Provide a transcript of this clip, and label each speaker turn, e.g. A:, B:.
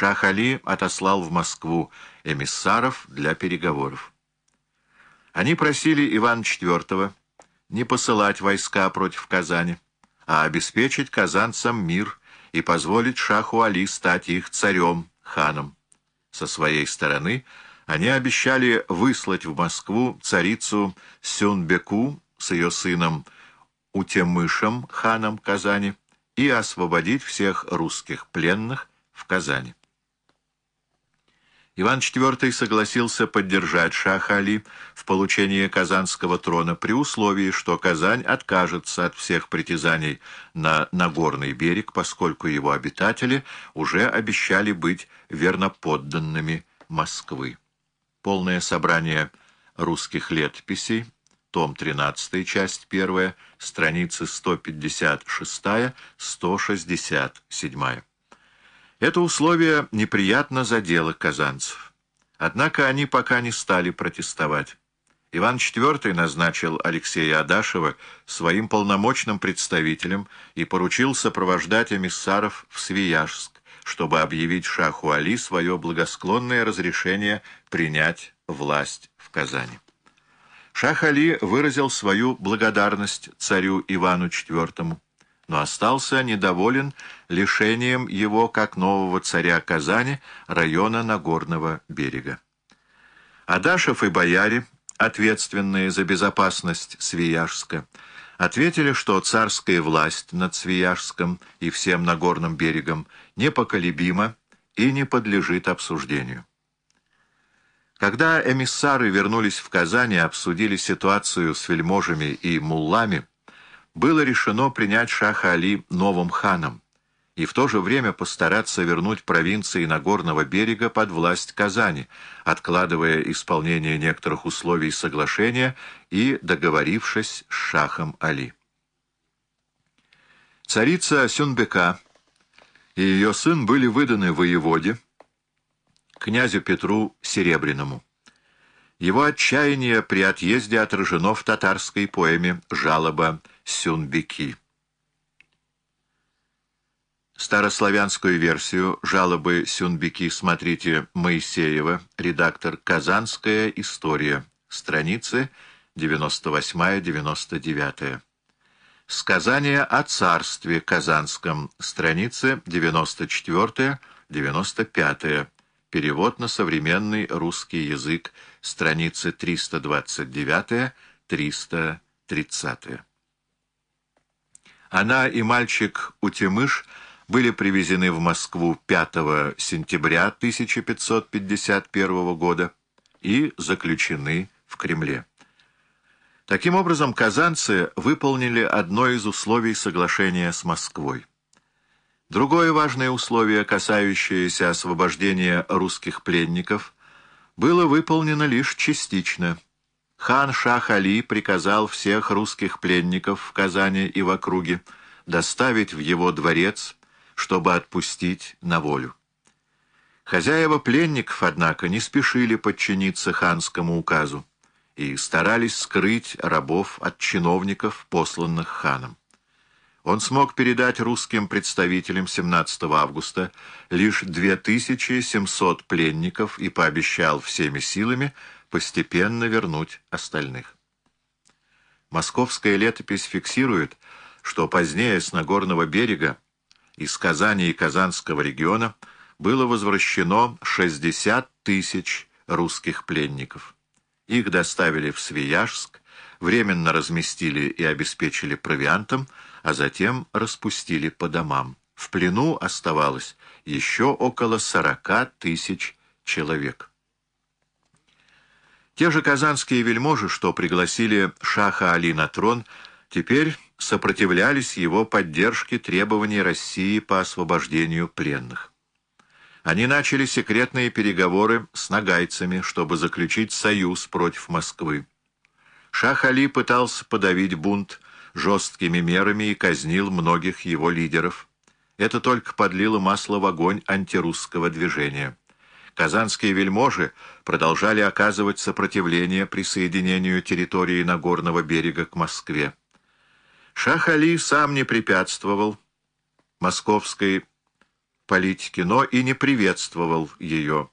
A: Шах Али отослал в Москву эмиссаров для переговоров. Они просили Ивана IV не посылать войска против Казани, а обеспечить казанцам мир и позволить Шаху Али стать их царем, ханом. Со своей стороны они обещали выслать в Москву царицу Сюнбеку с ее сыном Утемышем, ханом Казани, и освободить всех русских пленных в Казани. Иван IV согласился поддержать Шаха Али в получении Казанского трона при условии, что Казань откажется от всех притязаний на Нагорный берег, поскольку его обитатели уже обещали быть верноподданными Москвы. Полное собрание русских летописей, том 13, часть 1, страницы 156-167. Это условие неприятно задело казанцев. Однако они пока не стали протестовать. Иван IV назначил Алексея Адашева своим полномочным представителем и поручил сопровождать эмиссаров в Свияжск, чтобы объявить шаху Али свое благосклонное разрешение принять власть в Казани. Шах Али выразил свою благодарность царю Ивану IV но остался недоволен лишением его, как нового царя Казани, района Нагорного берега. Адашев и бояре, ответственные за безопасность Свияжска, ответили, что царская власть над Свияжском и всем Нагорным берегом непоколебима и не подлежит обсуждению. Когда эмиссары вернулись в Казань и обсудили ситуацию с вельможами и муллами, было решено принять Шаха Али новым ханом и в то же время постараться вернуть провинции Нагорного берега под власть Казани, откладывая исполнение некоторых условий соглашения и договорившись с Шахом Али. Царица Сюнбека и ее сын были выданы воеводе, князю Петру Серебряному. Его отчаяние при отъезде отражено в татарской поэме «Жалоба Сюнбеки». Старославянскую версию жалобы Сюнбеки смотрите Моисеева, редактор «Казанская история», страницы 98-99. Сказание о царстве Казанском, страницы 94-95. Перевод на современный русский язык, страницы 329-330. Она и мальчик Утемыш были привезены в Москву 5 сентября 1551 года и заключены в Кремле. Таким образом, казанцы выполнили одно из условий соглашения с Москвой. Другое важное условие, касающееся освобождения русских пленников, было выполнено лишь частично. Хан Шах Али приказал всех русских пленников в Казани и в округе доставить в его дворец, чтобы отпустить на волю. Хозяева пленников, однако, не спешили подчиниться ханскому указу и старались скрыть рабов от чиновников, посланных ханом он смог передать русским представителям 17 августа лишь 2700 пленников и пообещал всеми силами постепенно вернуть остальных. Московская летопись фиксирует, что позднее с Нагорного берега из Казани и Казанского региона было возвращено 60 тысяч русских пленников. Их доставили в Свияжск, временно разместили и обеспечили провиантом, а затем распустили по домам. В плену оставалось еще около сорока тысяч человек. Те же казанские вельможи, что пригласили Шаха Али на трон, теперь сопротивлялись его поддержке требований России по освобождению пленных. Они начали секретные переговоры с нагайцами, чтобы заключить союз против Москвы. Шах Али пытался подавить бунт, жесткими мерами и казнил многих его лидеров. Это только подлило масло в огонь антирусского движения. Казанские вельможи продолжали оказывать сопротивление присоединению территории Нагорного берега к Москве. Шах Али сам не препятствовал московской политики, но и не приветствовал ее,